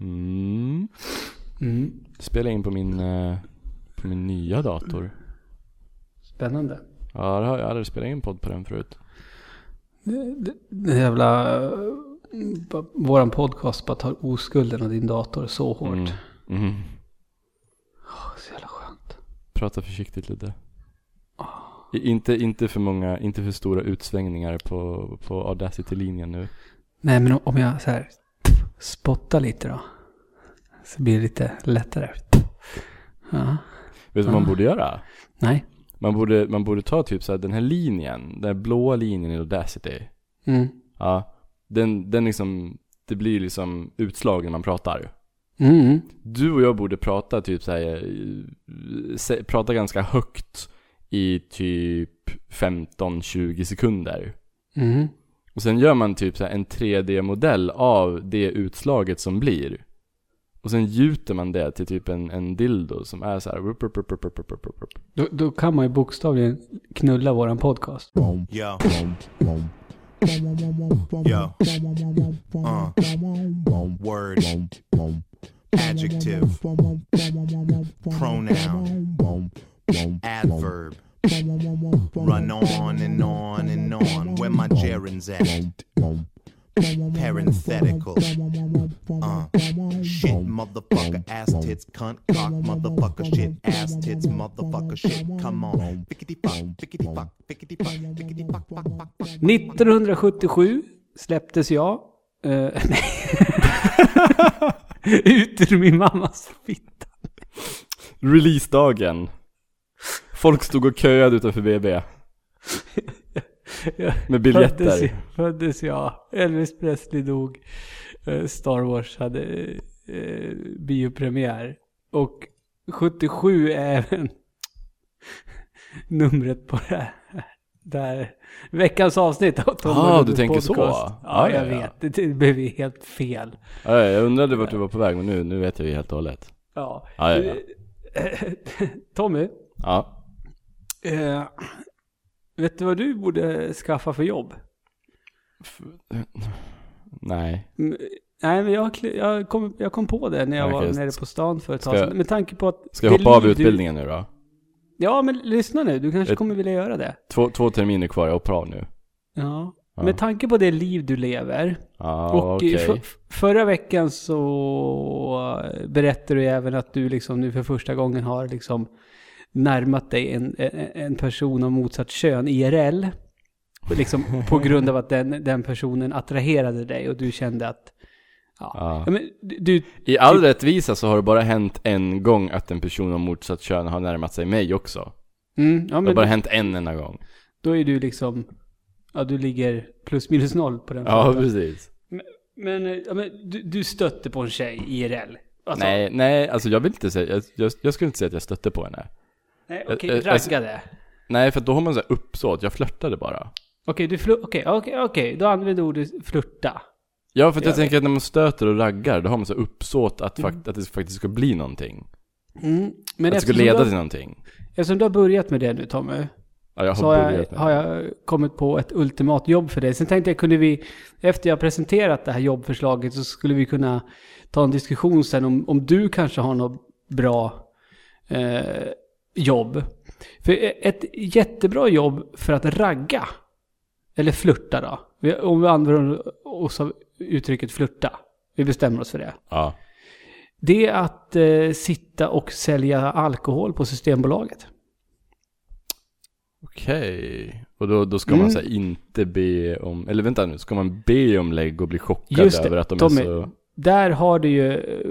Mm. Mm. Spela in på min, eh, på min nya dator. Spännande. Ja, det har- jag hade spelat in podd på den förut. Det, jävla... eh, Våran podcast bara tar oskulden av din dator så hårt. Mm. Mm. Åh, så jävla skönt. Prata försiktigt lite. I- Inte, inte för många, inte för stora utsvängningar på, på Audacity-linjen nu. Nej, men om jag så här spottar lite då. Så blir det lite lättare. Ja. Vet du vad man borde göra? Nej. Man borde, man borde ta typ så här, den här linjen, den här blåa linjen i Audacity. Mm. Ja, den, den liksom, det blir liksom utslag när man pratar. Mm. Du och jag borde prata typ så här, prata ganska högt i typ 15-20 sekunder. Mm. Och sen gör man typ så här en 3D-modell av det utslaget som blir. Och sen gjuter man det till typ en, en dildo som är så här. rup, rup, rup, rup, rup, rup, rup, rup. Då, då kan man ju bokstavligen knulla våran podcast. Yo. Uh. Word. Adjective. Pronoun. Adverb. Run on and on and on. Where my gerunds at? Parenthetical. Uh. Shit, motherfucker, ass tits, cunt, cock, motherfucker, shit, ass tits, motherfucker, shit. Come on. Pickety fuck, pickety fuck, pickety fuck, pickety fuck, fuck, fuck, fuck. 1977 släpptes jag. Uh, nej. Ut ur min mammas fitta. Releasedagen. Folk stod och köade utanför BB. Med Föddes, biljetter. föddes jag. Elvis Presley dog. Eh, Star Wars hade eh, biopremiär. Och 77 är även numret på det här. Där veckans avsnitt av Tom Ah, du tänker så? podcast. Ja, Ah, ja, jag ja. vet. Det, blev helt fel. Ja, jag undrade vart du var på väg men nu, nu vet jag ju helt och hållet. Ja. Ja, ja, Tommy, Ja. Eh, vet du vad du borde skaffa för jobb? F- Nej. Mm, Nej, men jag, jag, kom, jag kom på det när jag Okej, var nere på stan för ett tag sedan. Med tanke på att... Ska jag hoppa av liv du- utbildningen nu då? Ja, men lyssna nu. Du kanske Ett- kommer vilja göra det. Två, två terminer kvar, jag hoppar av nu. Ja. Ja. Med tanke på det liv du lever. Ja, och okej. i för, förra veckan så berättade du även att du liksom nu för första gången har liksom närmat dig en, en, person av motsatt kön IRL. Liksom på grund av att den, den personen attraherade dig och du kände att... Ja. Ja. men du, du, I all rättvisa så har det bara hänt en gång att en person av motsatt kön har närmat sig mig också. mm, ja, Det har men bara hänt en enda gång. då är du liksom... Ja, du ligger plus minus noll på den Ja, fronten. precis. Men, eh, ja, men du, du stötte på en tjej IRL? Alltså, Nej, nej, alltså jag vill inte säga, jag, jag, jag skulle inte säga att jag stötte på henne. Nej, okej, eh, raggade. Nej, för då har man så här uppsåt, jag flörtade bara. Okej, du flu- okej, okej, okej, då använder ordet flirta. Ja, för att jag Ja. tänker att när man stöter och raggar, då har man så uppsåt att, Mm. att det faktiskt ska bli någonting. Mm. Men att det ska leda du, till har- någonting. eftersom du har börjat med det nu Tommy, Ja, jag så har har jag, har jag kommit på ett ultimat jobb för dig. Sen tänkte jag, kunde vi, efter jag presenterat det här jobbförslaget så skulle vi kunna ta en diskussion sen om, om du kanske har något bra eh, jobb. För ett jättebra jobb för att ragga, eller flirta då, om vi använder oss av uttrycket flirta, vi bestämmer oss för det. Ja. Det är att eh, sitta och sälja alkohol på Systembolaget. Okej. Och då, då ska Mm. man så inte be om, eller vänta nu, ska man be om lägg och bli chockad Just det, över att de Tommy. är så... Där har du ju, eh,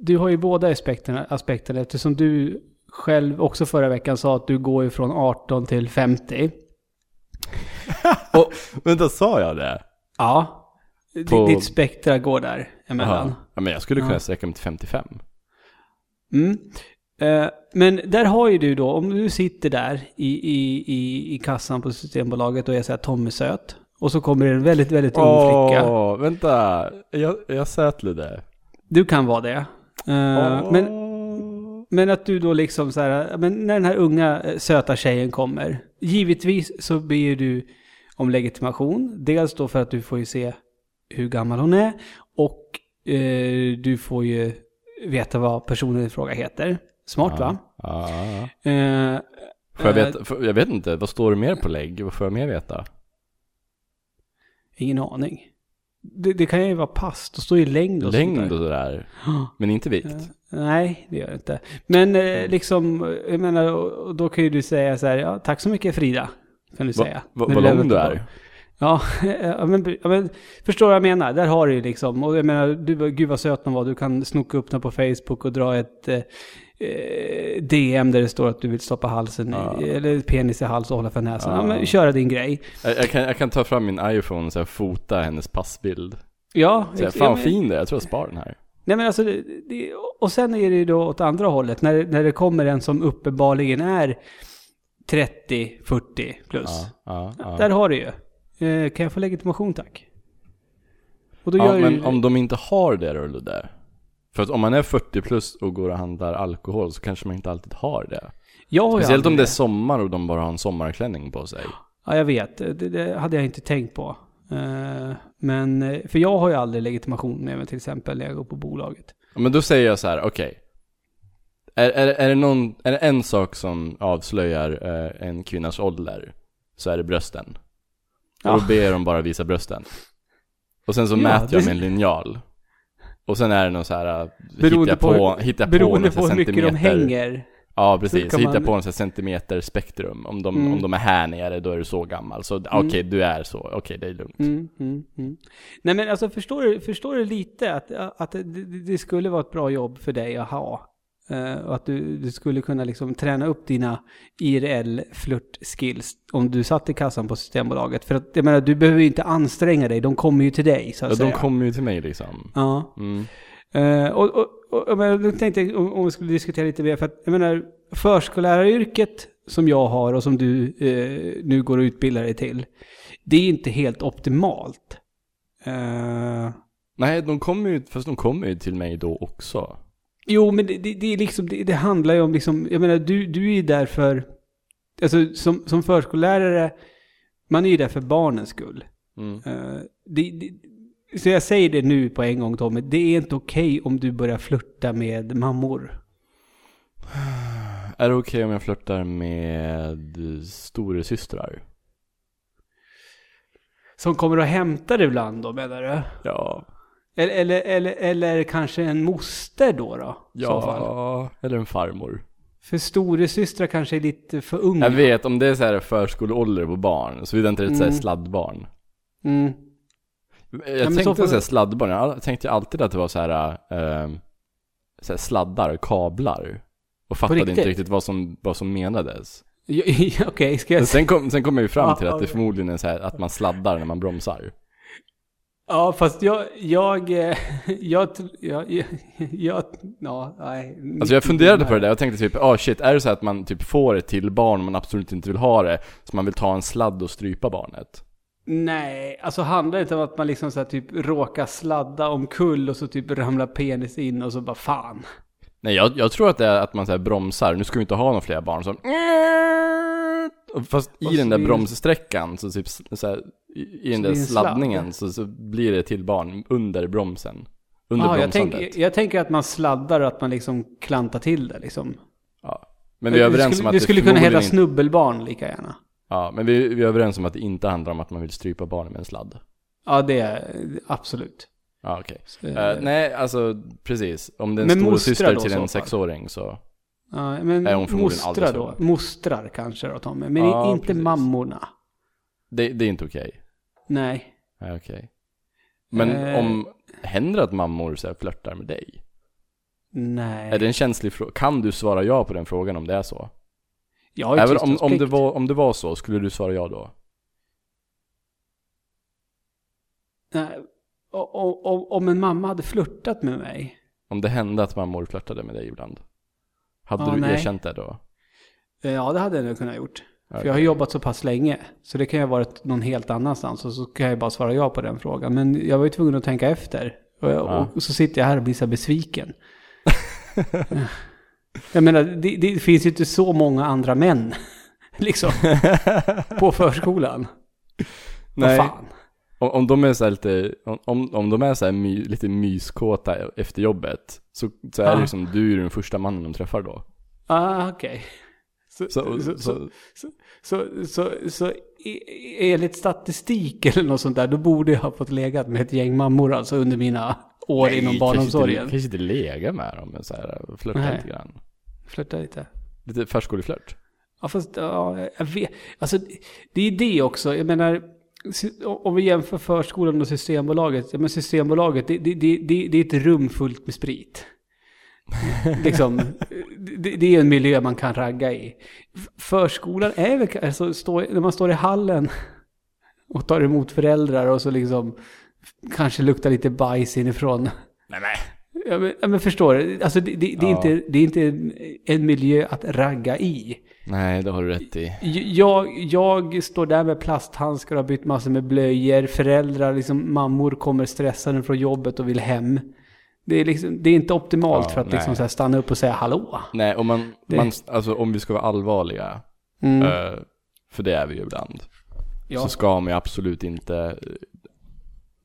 du har ju båda aspekterna, aspekterna eftersom du själv också förra veckan sa att du går ju från 18 till 50. Vänta, sa jag det? Ja. På- Ditt spektra går där emellan. Ja, men jag skulle kunna Ja. sträcka mig till 55. Mm. Eh, men där har ju du då, om du sitter där i, i, i, i kassan på Systembolaget och är så här Tommy söt. Och så kommer det en väldigt, väldigt ung flicka. Åh, vänta. Jag, jag sötlade. Du kan vara det. Eh, men, men att du då liksom så här, men när den här unga eh, söta tjejen kommer. Givetvis så ber du om legitimation. Dels då för att du får ju se hur gammal hon är. Och eh, du får ju veta vad personen i fråga heter. Smart va? Ja, ja, ja. Eh, jag, eh, veta, får, jag vet inte, vad står det mer på lägg? Vad får jag mer veta? Ingen aning. Det, det kan ju vara pass, då står ju längd och Längd sånt och där. sådär. Men inte vikt. Nej, det gör det inte. Men eh, liksom, jag menar, och- och då kan ju du säga så här, ja, tack så mycket Frida. Kan du Va, säga. va, vad lång du är. Ja, ja, men, ja, men förstår vad jag menar? Där har du ju liksom, och jag menar, du, gud vad söt de var. Du kan snoka upp den på Facebook och dra ett eh, DM där det står att du vill stoppa halsen, Ja. i, eller penis i hals och hålla för näsan. Ja. Ja. men köra din grej. Jag, jag, kan, jag kan ta fram min iPhone och så här, fota hennes passbild. Ja, Så ex- fan vad fin det jag tror jag sparar den här. Nej men alltså, det, det, och sen är det ju då åt andra hållet. När, när det kommer en som uppenbarligen är 30-40 plus. Ja, ja. Där har du ju. Eh, kan jag få legitimation tack? Och då ja gör men ju... om de inte har det då, eller det? För att om man är 40 plus och går och handlar alkohol så kanske man inte alltid har det. jag har Speciellt om det är sommar och de bara har en sommarklänning på sig. Ja, jag vet. Det, det hade jag inte tänkt på. Eh, men, eh, för jag har ju aldrig legitimation med mig till exempel när jag går på bolaget. Men då säger jag så här: okej. Är, är, är, det någon, är det en sak som avslöjar eh, en kvinnas ålder så är det brösten. Och då ber de bara visa brösten. Och sen så Ja, mäter jag med en linjal. Och sen är det någon så här, eh, Beroende hittar jag på, på, på beroende någon på, så här hur mycket de hänger. Ja Så precis, kan hittar man- på här centimeter spektrum. Om de, Mm. om de är här nere då är du så gammal. Så okej, du är så, okej det är lugnt. Mm, mm, mm. Nej men alltså förstår du, förstår du lite att, att det, det skulle vara ett bra jobb för dig att ha? Eh, och att du, du skulle kunna liksom träna upp dina IRL flirt-skills om du satt i kassan på Systembolaget. För att jag menar, du behöver ju inte anstränga dig, de kommer ju till dig så att Ja, säga. de kommer ju till mig liksom. Ja. Mm. Eh, och, och, och menar, då tänkte jag om, om vi skulle diskutera lite mer, för att jag menar, förskolläraryrket som jag har och som du eh, nu går och utbildar dig till, det är inte helt optimalt. Eh, Nej, de kommer ju, fast de kommer ju till mig då också. Jo, men det, det, det, är liksom, det, det handlar ju om liksom, jag menar, du, du är ju där för, alltså som, som förskollärare, man är ju där för barnens skull. Mm. Det, så jag säger det nu på en gång Tommy, det är inte okej om du börjar flirta med mammor. Är det okej om jag flörtar med storasystrar? Som kommer och hämtar ibland då menar du? Ja. Eller, eller, eller, eller kanske en moster då då? så. Ja, eller en farmor. För storasystrar kanske är lite för unga. Jag vet, om det är så här förskoleålder på barn, såvida inte det är ett så Mm. sladdbarn. Mm. Jag så tänkte så här sladdbarn, jag tänkte alltid att det var så här, eh, så här sladdar, kablar. Och fattade inte riktigt? riktigt vad som, vad som menades. Ja, ja, Okej, ska jag Men sen kom, sen kom jag ju fram Ja, till att det förmodligen är så här att man sladdar när man bromsar. Ja, fast jag, jag, eh, jag, jag, jag, jag ja, nej. Alltså jag funderade på det där och tänkte typ, ah shit, är det så att man typ får ett till barn man absolut inte vill ha det, så man vill ta en sladd och strypa barnet? Nej, alltså handlar det inte om att man liksom så typ råkar sladda omkull och så typ ramlar penis in och så bara fan. Nej jag, jag tror att det är att man så här bromsar, nu ska vi inte ha några fler barn Och Fast i den så där bromssträckan, så typ så i, den där sladdningen så, så blir det till barn under bromsen. Under Ja, jag, tänk, jag tänker att man sladdar och att man liksom klantar till det liksom. ja. Men vi är överens det skulle, om att det skulle kunna heta snubbelbarn lika gärna. Ja, men vi, vi är överens om att det inte handlar om att man vill strypa barnen med en sladd. Ja, det är absolut. Ja, okej. Så, Eh, nej, alltså precis. Om det är en Men stor mostrar syster då till en sexåring så... ja, men är hon förmodligen mostrar alldeles då. för Mostrar kanske då Tommy. Men Ja, inte precis. mammorna. Det, det är inte okej. Nej. Nej, okej. Men Eh. om... Händer det att mammor så här flörtar med dig? Nej. Är det en känslig fråga? Kan du svara ja på den frågan om det är så? Jag har ju Även om, om, det var, om det var så, skulle du svara ja då? Nej. Och, och, och, om en mamma hade flörtat med mig. Om det hände att mammor flörtade med dig ibland? Hade Ja, du nej. erkänt det då? eh, Ja, det hade jag nog kunnat gjort. För Okej. jag har jobbat så pass länge. Så det kan ju ha varit någon helt annanstans. Och så kan jag bara svara ja på den frågan. Men jag var ju tvungen att tänka efter. Och, jag, Ja. och så sitter jag här och blir så besviken. jag menar, det, det finns ju inte så många andra män. liksom. på förskolan. Nej. Vad fan. Om, om de är så här lite, om, om de är så my, lite myskåta efter jobbet, så, så är Ja. det liksom, du är ju den första mannen de träffar då. Ah, okej. Så, Så, så, så, så, så, så, enligt statistik eller något sånt där, då borde jag ha fått legat med ett gäng mammor alltså under mina år inom kanske barnomsorgen. inte, kanske inte lägga med dem, men så här, flörta Nej. lite grann. Flörta lite. Lite förskoleflört. Ja, fast ja, jag vet. Alltså, det är det också. Jag menar, om vi jämför förskolan och Systembolaget. Ja, men Systembolaget, det, det, det, det är ett rum fullt med sprit. liksom, det, det är en miljö man kan ragga i. Förskolan är väl, alltså, stå, när man står i hallen och tar emot föräldrar och så liksom kanske luktar lite bajs inifrån. Nej, nej. Ja men, ja, men förstår du? Alltså det, det, det, är Ja. inte, det är inte en, en miljö att ragga i. Nej, det har du rätt i. Jag, jag står där med plasthandskar och har bytt massor med blöjor. Föräldrar, liksom mammor kommer stressade från jobbet och vill hem. Det är, liksom, det är inte optimalt Ja, för att liksom nej. här stanna upp och säga hallå. Nej, om man, Det- man, alltså om vi ska vara allvarliga, Mm. eh, för det är vi ju ibland, ja. så ska man ju absolut inte eh,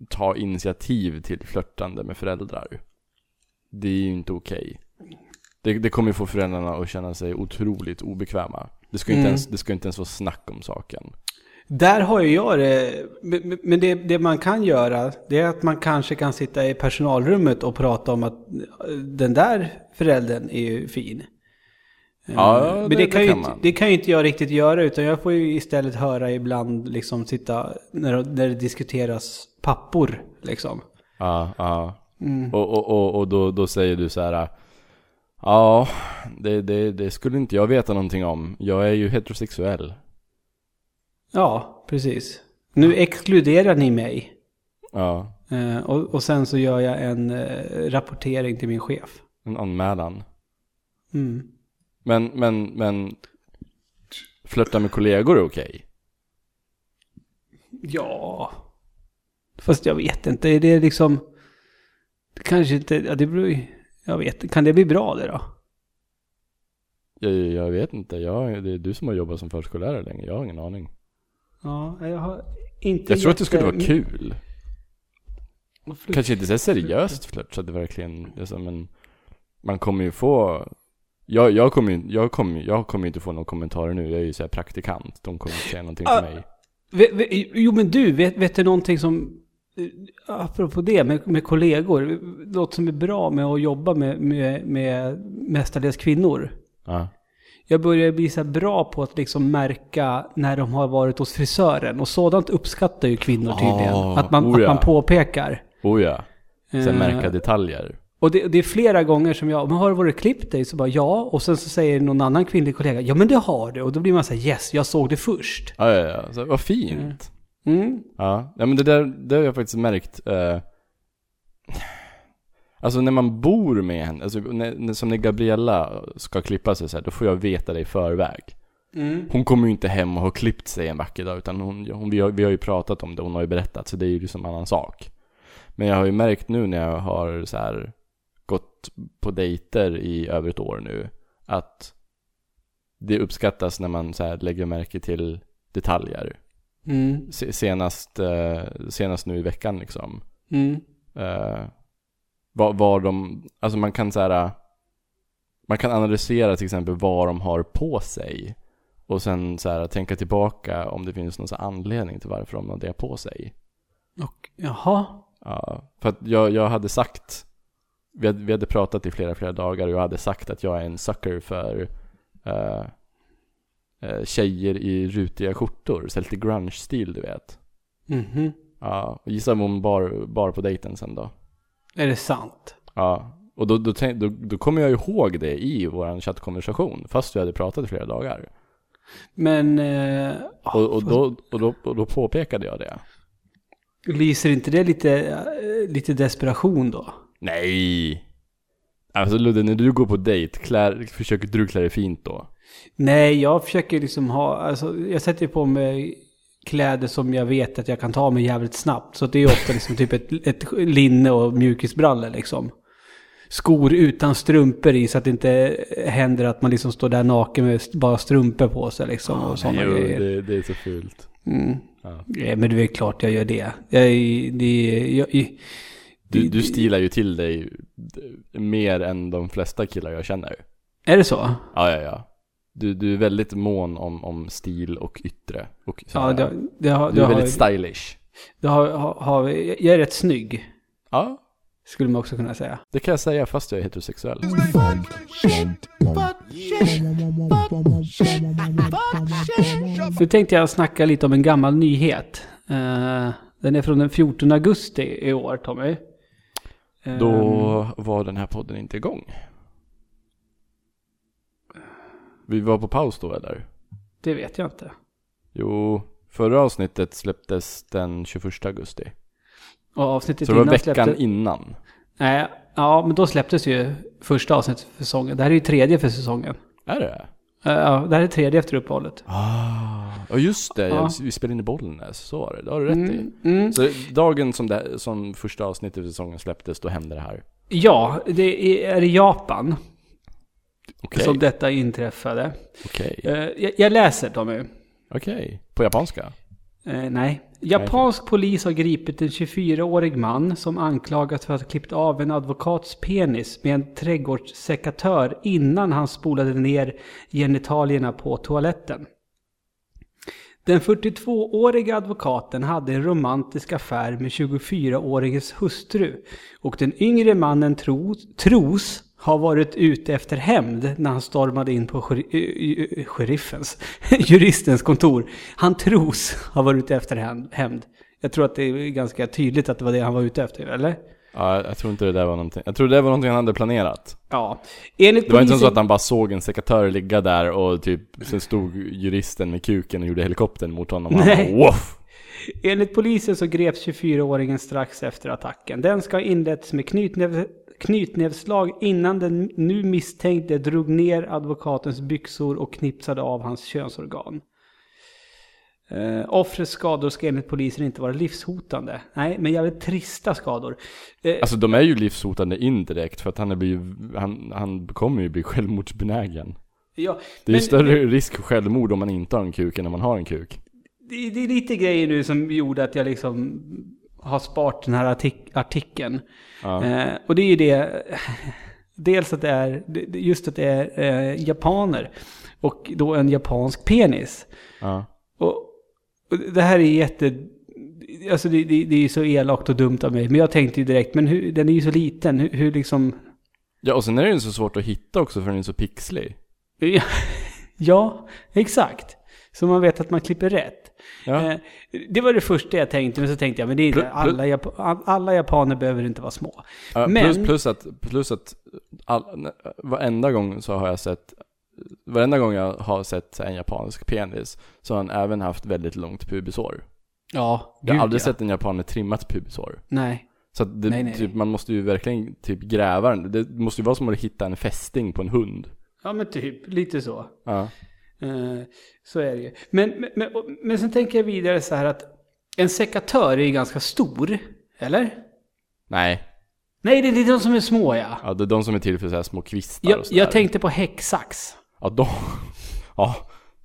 ta initiativ till flörtande med föräldrar. Det är ju inte okej. Det, det kommer ju få föräldrarna att känna sig otroligt obekväma. Det ska, inte Mm. ens, det ska inte ens vara snack om saken. Där har ju jag det. Men- det, det man kan göra, det är att man kanske kan sitta i personalrummet och prata om att eh, den där föräldern är ju fin. Ja, Eh, Men det- det, det kan ju kan inte, man. det kan ju inte jag riktigt göra, utan jag får ju istället höra ibland liksom sitta när, när det diskuteras pappor liksom. Ja, ja. Mm. Och, och, och, och då, då säger du så här. Ja, det, det, det skulle inte jag veta någonting om. Jag är ju heterosexuell. Ja, precis. Nu exkluderar ni mig. Ja, Eh, och, och sen så gör jag en eh, rapportering till min chef. en anmälan. Mm. Men, men, men flörta med kollegor är okej. Ja. Fast jag vet inte. Är det liksom... Kanske inte... Ja, det beror. Jag vet Kan det bli bra det då? Jag, jag vet inte, jag, det är du som har jobbat som förskollärare länge, jag har ingen aning. Ja, jag har inte... Jag tror att det skulle vara kul. Kanske inte så seriöst flört så att det verkligen, liksom, men man kommer ju få jag, jag kommer ju jag kommer, jag kommer inte få några kommentarer nu, jag är ju så här praktikant. De kommer inte säga någonting Ah. till mig. Vet- vet- Jo men du, vet, vet du någonting som... eh, Apropå det med, med kollegor. Något som är bra med att jobba med, med, med mestadels kvinnor. Ja. Jag börjar bli så bra på att liksom märka när de har varit hos frisören. Och sådant uppskattar ju kvinnor tydligen. Ah, att, man, oh att ja. man påpekar. Oh ja. Sen Eh, märka detaljer. Och det, det är flera gånger som jag, men har du varit klippt dig? Så bara ja. Och sen så säger någon annan kvinnlig kollega, ja men det har du. Och då blir man så här, yes, jag såg det först. Ja, ja, ja. Så, vad fint. Mm. Ja. ja, men det där, det har jag faktiskt märkt. Eh, alltså när man bor med henne, alltså, när, som när Gabriella ska klippa sig så här, då får jag veta det i förväg. Mm. Hon kommer ju inte hem och har klippt sig en vacker dag, utan hon, hon, vi, har, vi har ju pratat om det, hon har ju berättat, så det är ju liksom en annan sak. Men jag har ju märkt nu när jag har så här gått på dejter i över ett år nu, att det uppskattas när man så här lägger märke till detaljer. Mm. Se- Senast, eh, senast nu i veckan liksom. Mm. Eh, vad, vad de, alltså man kan så här, man kan analysera till exempel vad de har på sig. Och sen så här, tänka tillbaka om det finns någon anledning till varför de har det på sig. Och, jaha. Ja, för att jag, jag hade sagt, vi hade, vi hade pratat i flera, flera dagar och jag hade sagt att jag är en sucker för eh, eh, tjejer i rutiga skjortor, så lite grunge-stil du vet. Mhm. Ja, och gissa om hon bar, bar på dejten sen då. Är det sant? Ja, och då, då, tänk, då, då kommer jag ihåg det i vår chattkonversation, fast vi hade pratat i flera dagar. Men... Eh, Och, och, då, och, då, och då påpekade jag det. lyser inte det lite, eh, lite desperation då? Nej! Alltså Ludde, när du går på dejt, klär, försöker du klä dig fint då? Nej, jag försöker liksom ha... Alltså, jag sätter på mig kläder som jag vet att jag kan ta mig jävligt snabbt. Så det är ofta liksom typ ett, ett linne och mjukisbrallor liksom. Skor utan strumpor i så att det inte händer att man liksom står där naken med bara strumpor på sig liksom. och sådana jo, grejer. det, det är så fult. Mm. Ja. Ja, men det är klart jag gör det. Jag, det jag, jag, Du, du stilar ju till dig mer än de flesta killar jag känner. Är det så? Ja, ja, ja. Du, du är väldigt mån om, om stil och yttre. Och så Ja, det, det har, du det är har, väldigt stylish. det har, har, har, jag är rätt snygg, Ja, skulle man också kunna säga. det kan jag säga fast jag är heterosexuell. Nu tänkte jag snacka lite om en gammal nyhet. Eh, den är från den 14 augusti i år, Tommy. Eh, Då var den här podden inte igång. Vi var på paus då eller? Det vet jag inte. Jo, förra avsnittet släpptes den 21 augusti. Och avsnittet Så det var innan veckan släppte- innan. Nej, ja, men då släpptes ju första avsnittet för säsongen. Det här är ju tredje för säsongen. Är det? Eh, ja, det här är tredje efter uppehållet. Ah, ja just det. Ja. Vi spelade in i Bollnäs, så var det. Det har du rätt i. Mm, mm. Så dagen som, det, som första avsnittet i säsongen släpptes, då hände det här. Ja, det är i Japan Okej, som detta inträffade. okej, Eh, jag, jag läser Tommy. okej. På japanska? Eh, nej. Japansk polis har gripit en 24-årig man som anklagats för att ha klippt av en advokats penis med en trädgårdssekatör innan han spolade ner genitalierna på toaletten. Den 42-åriga advokaten hade en romantisk affär med 24-åringens hustru och den yngre mannen tros, tros ha varit ute efter hämnd när han stormade in på sheri- eh, eh, sheriffens, juristens kontor. Han tros ha varit ute efter hämnd-. Jag tror att det är ganska tydligt att det var det han var ute efter, eller? Ja, jag tror inte det där var någonting. Jag tror det var någonting han hade planerat. Ja. Enligt Det var inte polisen- så att han bara såg en sekatör ligga där och typ, sen stod juristen med kuken och gjorde helikoptern mot honom. Och han Nej. bara, Woff! Enligt polisen så greps 24-åringen strax efter attacken. Den ska ha inletts med knytnäv, knytnävsslag innan den nu misstänkte drog ner advokatens byxor och knipsade av hans könsorgan. Uh, offrets skador ska enligt polisen inte vara livshotande. Nej, men jävligt trista skador. Eh, Alltså de är ju livshotande indirekt för att han, är blivit, han, han kommer ju bli självmordsbenägen. ja, Det är ju men- större risk för självmord om man inte har en kuk än om man har en kuk. det, det är lite grejer nu som gjorde att jag liksom har sparat den här artik artikeln. Ja. Eh, och det är ju det, dels att det är, just att det är eh, japaner. Och då en japansk penis. Ja. Och, och det här är jätte, alltså det, det, det är ju så elakt och dumt av mig. Men jag tänkte ju direkt, men hur, den är ju så liten, hur, hur liksom, ja, och sen är det ju så svårt att hitta också för den är så pixlig. ja, exakt. Så man vet att man klipper rätt. Ja. Eh, det var det första jag tänkte, men så tänkte jag, men det är alla, Jap- all- alla japaner behöver inte vara små. Ja, Men- plus, plus att, plus att all, varenda gång så har jag sett Varenda gång jag har sett en japansk penis så har han även haft väldigt långt pubisår. Ja, Jag har gud, aldrig ja. sett en japan med trimmat pubisår. Nej. Så det, Nej, nej, typ, nej. man måste ju verkligen typ gräva den. Det måste ju vara som att hitta en fästing på en hund. Ja, men typ, lite så. Ja. Eh, så är det ju. Men, men, men, sen tänker jag vidare så här att en sekatör är ju ganska stor, eller? Nej, Nej, det är de som är små ja. ja, det är de som är till för så här små kvistar Jag, och sådär. jag tänkte på häcksax. Ja, de, ja,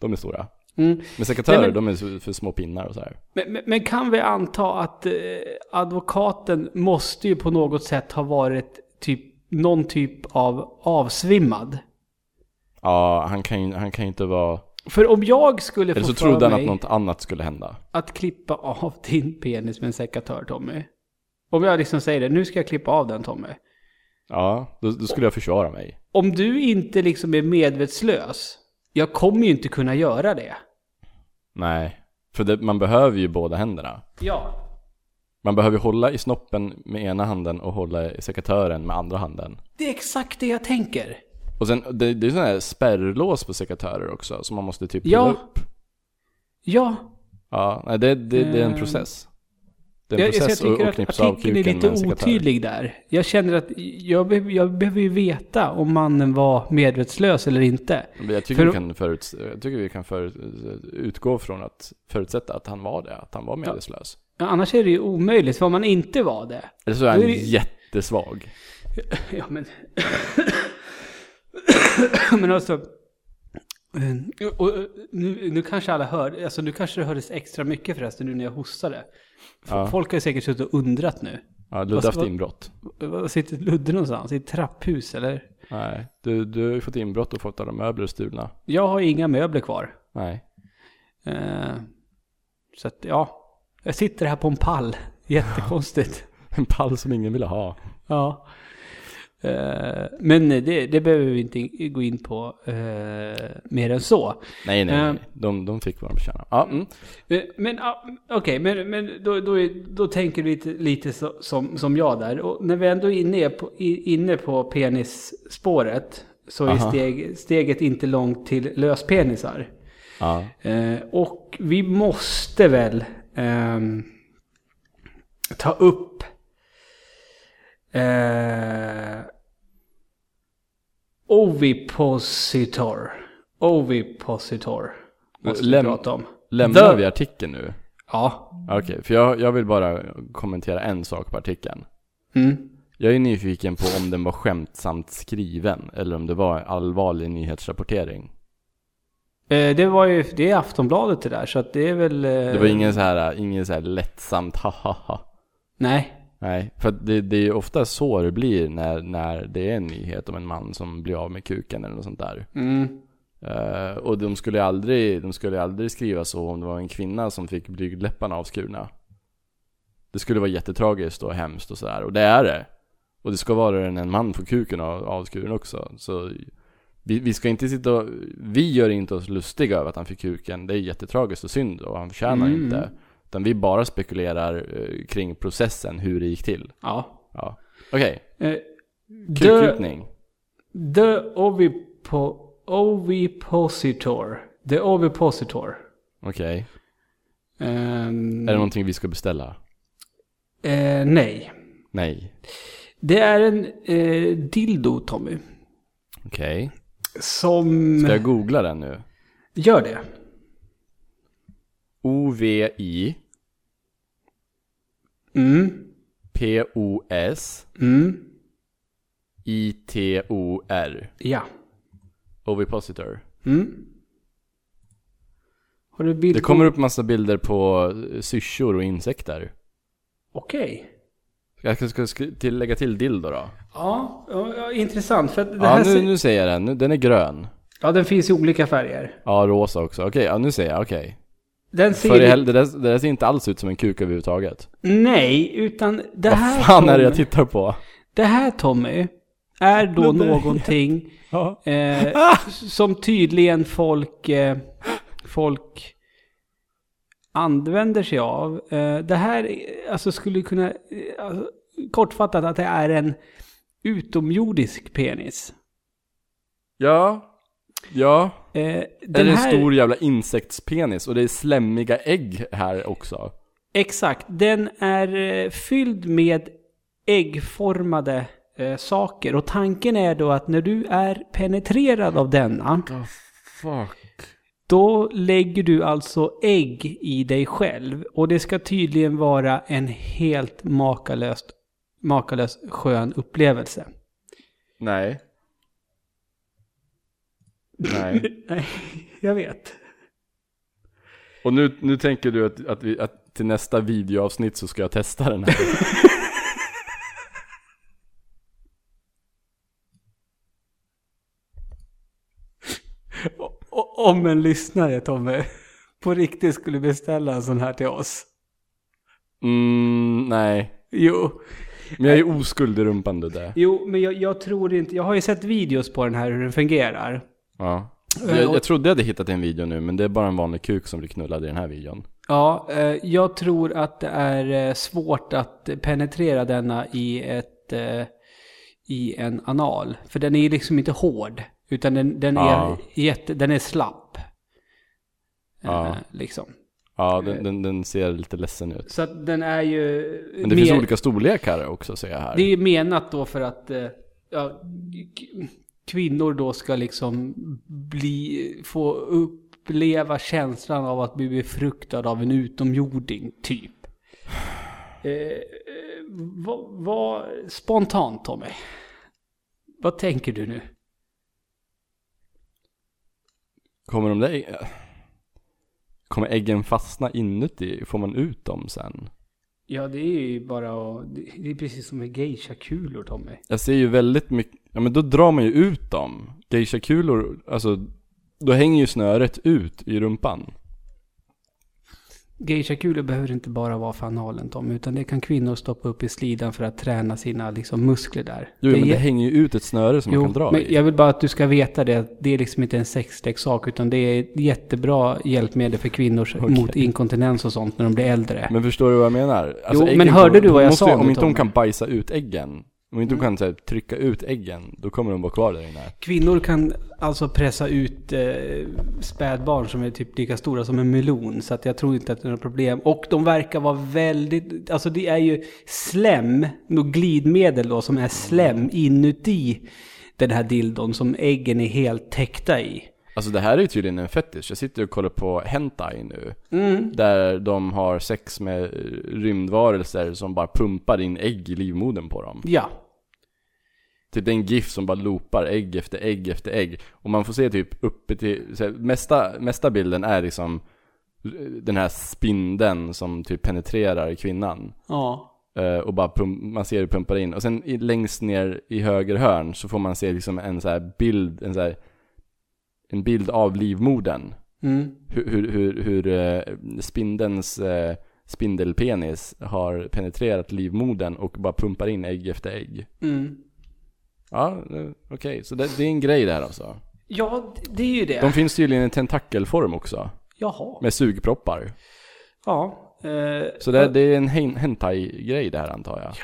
de är stora. Mm. Men sekatörer, Nej, men- de är så- för små pinnar och så här. Men, men, men kan vi anta att eh, advokaten måste ju på något sätt ha varit typ någon typ av avsvimmad? Ja, han kan ju han kan ju inte vara... För om jag skulle få Eller så för trodde han mig att något annat skulle hända. att klippa av din penis med en sekatör, Tommy. Om jag liksom säger det, nu ska jag klippa av den, Tommy. Ja, då, då skulle jag försvara mig. Om du inte liksom är medvetslös, jag kommer ju inte kunna göra det. Nej. För det, man behöver ju båda händerna. Ja. Man behöver hålla i snoppen med ena handen och hålla i sekatören med andra handen. Det är exakt det jag tänker. Och sen, det, det är sådana här spärrlås på sekatörer också, som man måste typ Ja. upp. Ja, Ja, nej, det, det, det är en Eh, process. Det är en jag, jag, jag process att, tycker att att artikeln är lite otydlig där. Jag känner att jag, jag behöver ju veta om mannen var medvetslös eller inte. Men jag tycker, För- vi kan förut, jag tycker vi kan utgå från att förutsätta att han var det, att han var medvetslös. Ja, annars är det ju omöjligt, för om man inte var det. Eller så är han är det- Eh, Och, och, nu, nu kanske alla hör, alltså nu kanske det hördes extra mycket förresten nu när jag hostade. Ja. Folk har säkert suttit och undrat nu. Ja, Ludde har haft vad- inbrott. Var sitter Ludde någonstans? I ett trapphus eller? Nej, du, du har ju fått inbrott och fått alla möbler stulna. Jag har inga möbler kvar. Nej. Eh, så att ja, jag sitter här på en pall. Jättekonstigt. En pall som ingen ville ha. Ja. Eh, men det, det behöver vi inte gå in på eh, mer än så. Nej, nej, nej. De, de fick vad de förtjänade. Ja, mm. Eh, Men okej, men, men då, då, då tänker vi lite, lite så, som, som jag där. Och när vi ändå är inne på, inne på penisspåret så är steg, steget inte långt till löspenisar. ja. Eh, och vi måste väl ehm, ta upp eh, ovipositor. Ovipositor. Måste vi prata om. Lämnar The- vi artikeln nu? Ja. Okej, för jag, jag vill bara kommentera en sak på artikeln. Mm. Jag är nyfiken på om den var skämtsamt skriven eller om det var allvarlig nyhetsrapportering. Eh, det var ju, det är Aftonbladet det där så att det är väl... eh, Det var ingen så här, ingen så här lättsamt ha-ha-ha. Nej. Nej, för det, det är ju ofta så det blir när, när det är en nyhet om en man som blir av med kuken eller något sånt där. Mm. Eh, och de skulle aldrig, de skulle aldrig skriva så om det var en kvinna som fick blygdläpparna avskurna. Det skulle vara jättetragiskt och hemskt och sådär, och det är det. Och det ska vara det när en man får kuken av, avskuren också. Så vi, vi ska inte sitta och, vi gör inte oss lustiga över att han fick kuken. Det är jättetragiskt och synd och han förtjänar Mm. inte. Utan vi bara spekulerar eh, kring processen, hur det gick till. Ja. Ja. Okej, Eh, the, kukkutning. the ovipo, ovipositor. The ovipositor. Okej. Ehm, Är det någonting vi ska beställa? eh, nej. Nej. Det är en eh, dildo, Tommy. Okej. Som... Ska jag googla den nu? Gör det. O-V-I. P-O-S. I-T-O-R Ja. Ovipositor. Har du bild Det kommer upp massa bilder på eh, syrsor och insekter. Okej. Jag ska, ska sk- till, lägga till dildo då. Ja, ja, ja, intressant. För att det Ja, här nu, ser... nu ser jag den. Nu, den är grön. Ja, den finns i olika färger. Ja, rosa också. Okej, ja nu ser jag. Okej. Den ser... För i hel- det, där, det där ser inte alls ut som en kuk överhuvudtaget. Nej, utan det här... Vad fan är det jag Tommy- tittar på? Det här Tommy, är då Ludde. någonting Ja. eh, som tydligen folk, eh, folk använder sig av. Eh, det här eh, alltså skulle kunna, eh, alltså, kortfattat att det är en utomjordisk penis. Ja. Ja. Eh, Är det en här, stor jävla insektspenis? Och det är slemmiga ägg här också. Exakt, den är eh, fylld med äggformade eh, saker. Och tanken är då att när du är penetrerad av denna fuck? Då lägger du alltså ägg i dig själv. Och det ska tydligen vara en helt makalöst, makalös skön upplevelse. Nej. Nej. Nej, jag vet. Och nu, nu tänker du att, att, vi, att till nästa videoavsnitt så ska jag testa den här. Om en lyssnare, Tommy, på riktigt skulle beställa en sån här till oss. Mm, nej. Jo, Men jag är oskuld i rumpan du där. jo men jag, jag tror inte... Jag har ju sett videos på den här hur den fungerar. Ja. Eh, Jag, jag trodde jag hade hittat en video nu, men det är bara en vanlig kuk som blir knullad i den här videon. Ja, eh, jag tror att det är eh, svårt att penetrera denna i ett... I en anal. För den är liksom inte hård. Utan den, den, Ja. är, jätte, den är slapp. Ja. Liksom. Ja, den, den, den ser lite ledsen ut. Så att den är ju... Men det finns olika storlekar också ser jag här. Det är menat då för att ja, kvinnor då ska liksom bli, få uppleva känslan av att bli befruktad av en utomjording, typ. Eh, eh vad, vad, spontant Tommy. Vad tänker du nu? Kommer de där... Eh, kommer äggen fastna inuti? Får man ut dem sen? Ja, det är ju bara att... det- är precis som med geisha-kulor, Tommy. Jag ser ju väldigt mycket, ja men då drar man ju ut dem. Geisha-kulor, alltså, då hänger ju snöret ut i rumpan. Geisha-kulor behöver inte bara vara för analen, Tommy. Utan det kan kvinnor stoppa upp i slidan för att träna sina liksom, muskler där. Jo, det men är- det hänger ju ut ett snöre som man kan dra men i. jag vill bara att du ska veta det. att Det är liksom inte en sexleksak. Utan det är ett jättebra hjälpmedel för kvinnor Okej. mot inkontinens och sånt när de blir äldre. Men förstår du vad jag menar? Alltså, Jo, men hörde du vad jag måste, sa Om inte de Tommy? kan bajsa ut äggen, om inte de kan så här, trycka ut äggen, då kommer de vara kvar där inne. Kvinnor kan alltså pressa ut eh, spädbarn som är typ lika stora som en melon. Så att jag tror inte att det är något problem. Och de verkar vara väldigt... Alltså det är ju slem, något glidmedel då som är slem inuti den här dildon som äggen är helt täckta i. Alltså det här är ju tydligen en fetisch. Jag sitter och kollar på Hentai nu. Mm. Där de har sex med eh, rymdvarelser som bara pumpar in ägg i livmodern på dem. Ja. Typ det är en GIF som bara loopar ägg efter ägg efter ägg. Och man får se typ uppe till, så mesta, mesta bilden är liksom eh, den här spindeln som typ penetrerar kvinnan. Ja. Eh, och bara pump, man ser det pumpar in. Och sen i, längst ner i höger hörn så får man se liksom en så här bild, en så här, en bild av livmodern. Mm. Hur, hur, hur, hur eh, spindelns spindelpenis har penetrerat livmodern och bara pumpar in ägg efter ägg. Mm. Ja, okej. Så det, det är en grej där alltså. Ja, det är ju det. De finns tydligen i tentakelform också. Jaha. Med sugproppar. Ja. Eh, Så det, det är en hen- hentai-grej det här antar jag.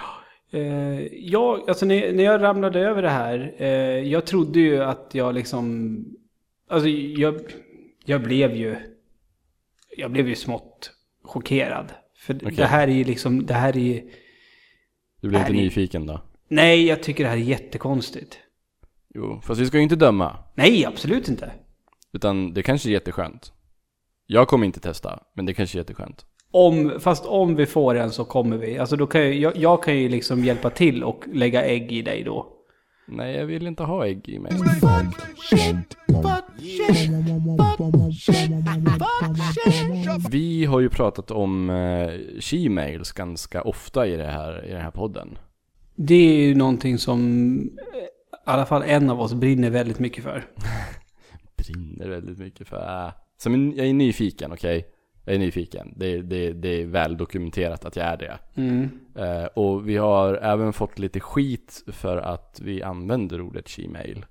Eh, jag, alltså när, när jag ramlade över det här, eh, jag trodde ju att jag liksom, alltså jag, jag blev ju, jag blev ju smått chockerad. För Okej. det här är ju liksom, det här är ju, Du Här inte är- nyfiken då? Nej jag tycker det här är jättekonstigt. Jo, fast vi ska ju inte döma. Nej, absolut inte. Utan det kanske är jätteskönt. Jag kommer inte testa, men det kanske är jätteskönt. Om, fast om vi får en så kommer vi. Alltså då kan jag, jag, jag kan ju liksom hjälpa till och lägga ägg i dig då. Nej, jag vill inte ha ägg i mig. Vi har ju pratat om eh, Gmails ganska ofta i, det här, i den här podden. Det är ju någonting som eh, i alla fall en av oss brinner väldigt mycket för. Brinner väldigt mycket för... Äh. Så men jag är nyfiken, okej? Jag är nyfiken. Det, det, det är väl dokumenterat att jag är det. Mm. Eh, och vi har även fått lite skit för att vi använder ordet Gmail.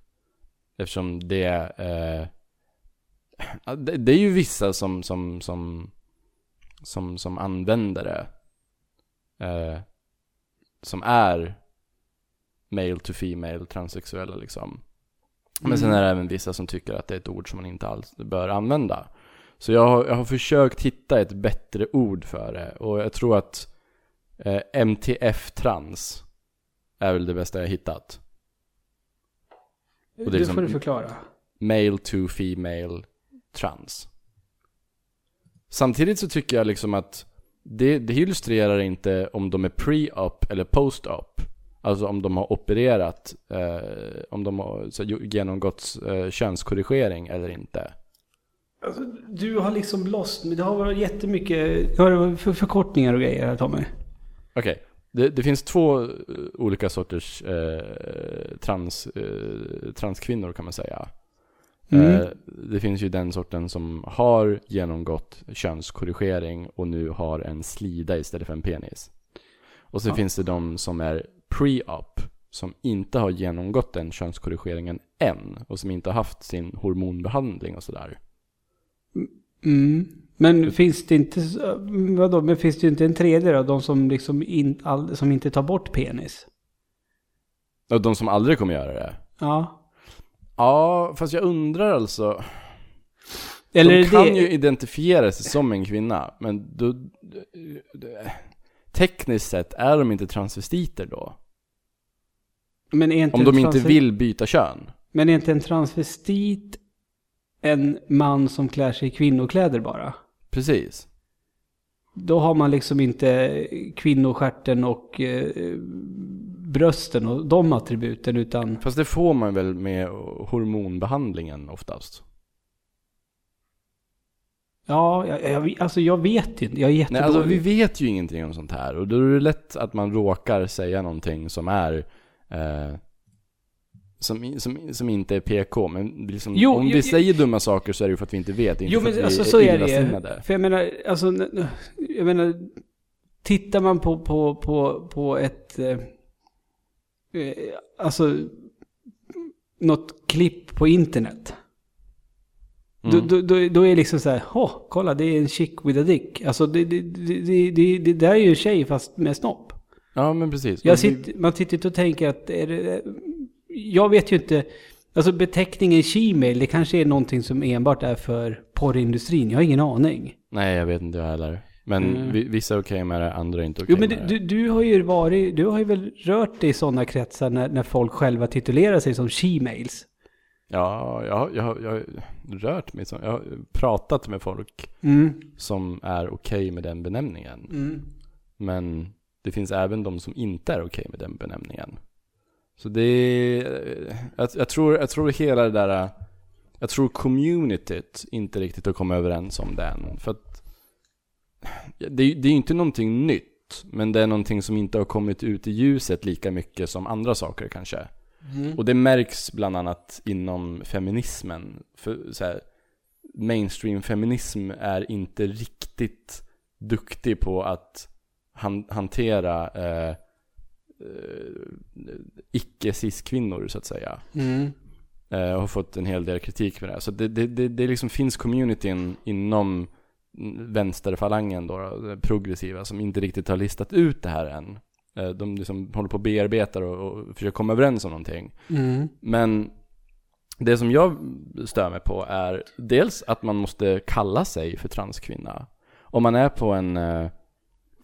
Eftersom det, eh, det, det är ju vissa som, som, som, som, som använder det. Eh, som är male to female, transsexuella liksom. Men sen är det även vissa som tycker att det är ett ord som man inte alls bör använda. Så jag har, jag har försökt hitta ett bättre ord för det. Och jag tror att eh, MTF-trans är väl det bästa jag hittat. Och det det liksom- får du förklara. Male to female trans. Samtidigt så tycker jag liksom att det, det illustrerar inte om de är pre-op eller post-op. Alltså om de har opererat, eh, om de har så, genomgått eh, könskorrigering eller inte. Alltså, du har liksom lost, men det har varit jättemycket har för förkortningar och grejer här Tommy. Okej, det, det finns två eh, olika sorters eh, trans, eh, transkvinnor kan man säga. Mm. Eh, det finns ju den sorten som har genomgått könskorrigering och nu har en slida istället för en penis. Och så Ja. finns det de som är pre-op, som inte har genomgått den könskorrigeringen än och som inte har haft sin hormonbehandling och sådär. Mm. Men finns det inte, vadå, men finns det inte en tredje då? De som liksom in, all, som inte tar bort penis? Och de som aldrig kommer göra det. Ja. Ja, fast jag undrar alltså. Eller de kan det, ju identifiera sig som en kvinna, men då... Tekniskt sett är de inte transvestiter då. men inte Om de inte vill byta kön. Men är inte en transvestit en man som klär sig i kvinnokläder bara? Precis. Då har man liksom inte kvinnostjärten och eh, brösten och de attributen utan... Fast det får man väl med hormonbehandlingen oftast. Ja, jag, jag, alltså jag vet inte. Jag är Nej, jättedålig. alltså vi vet ju ingenting om sånt här. Och då är det lätt att man råkar säga någonting som är eh, som, som, som inte är PK. Men liksom, Jo, om jo, vi jo. säger dumma saker så är det ju för att vi inte vet. Inte Jo för men att alltså vi så är det. För jag menar, alltså, jag menar, tittar man på, på, på, på ett, eh, eh, alltså, något klipp på internet. Mm. Då, då, då, är det liksom så här, åh, kolla det är en chick with a dick. Alltså det, det, det, det, det, där är ju en tjej fast med snopp. Ja men precis. Vi- sitter, man sitter inte och tänker att, är det, jag vet ju inte, alltså beteckningen Gmail, det kanske är någonting som enbart är för porrindustrin. Jag har ingen aning. Nej jag vet inte jag heller. Men Mm. vi- vissa är okej med det, andra är inte okej Jo men du, du, har ju varit, du har ju väl rört dig i sådana kretsar när, när folk själva titulerar sig som Gmails? Ja, jag, har- jag, jag har rört mig så. Jag har pratat med folk Mm. som är okej med den benämningen. Mm. Men det finns även de som inte är okej med den benämningen. Så det är, jag, jag, tror, jag tror hela det där, jag tror communityt inte riktigt har kommit överens om den. För att det, det är ju inte någonting nytt, men det är någonting som inte har kommit ut i ljuset lika mycket som andra saker kanske. Mm. Och det märks bland annat inom feminismen. För så här, mainstream-feminism är inte riktigt duktig på att han, hantera eh, eh, icke-cis-kvinnor så att säga. Mm. Eh, och har fått en hel del kritik för det. här. Så det, det, det, det liksom finns communityn inom vänsterfalangen då, progressiva, som inte riktigt har listat ut det här än. Eh, de liksom håller på och bearbetar och, och försöker komma överens om någonting. Mm. Men det som jag stör mig på är dels att man måste kalla sig för transkvinna. Om man är på en, eh,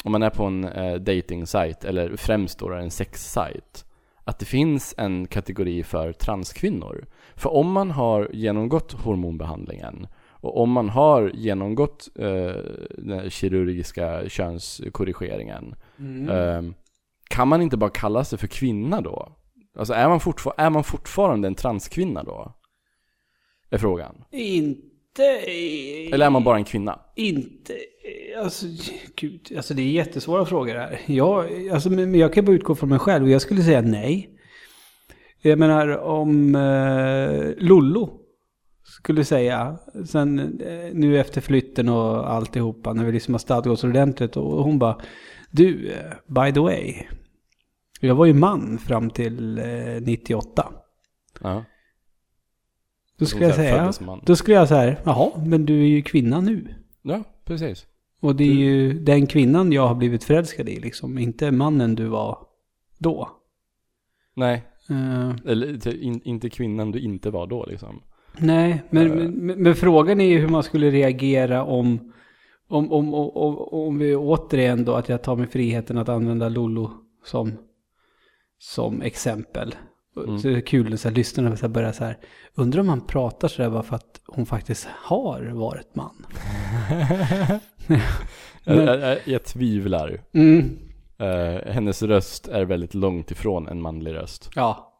om man är på en eh, dating-sajt, eller främst då en sexsajt, att det finns en kategori för transkvinnor. För om man har genomgått hormonbehandlingen och om man har genomgått eh, den kirurgiska könskorrigeringen Mm. Ehm, kan man inte bara kalla sig för kvinna då? Alltså är man, fortfar- är man fortfarande en transkvinna då? Är frågan. Inte... Eller är man bara en kvinna? Inte... Alltså, gud. Alltså det är jättesvåra frågor här. Jag, alltså, men jag kan bara utgå från mig själv och jag skulle säga nej. Jag menar om eh, Lollo skulle säga, sen eh, nu efter flytten och alltihopa, när vi liksom har stadgat oss ordentligt och hon bara, du, eh, by the way, jag var ju man fram till eh, 98. Ja. Då skulle jag här säga, då skulle jag säga, jaha, men du är ju kvinna nu. Ja, precis. Och det är ju den kvinnan jag har blivit förälskad i liksom, inte mannen du var då. Nej, Eh, eller in, inte kvinnan du inte var då liksom. nej, men, Eh. men, men frågan är ju hur man skulle reagera om, om, om, om, om, vi återigen då, att jag tar mig friheten att använda Lollo som, som exempel. Mm. Så det är kul när så här, lyssnarna så här börjar så här, undrar om man pratar så där bara för att hon faktiskt har varit man. jag, jag, jag, jag tvivlar. Mm, Eh, hennes röst är väldigt långt ifrån en manlig röst. ja.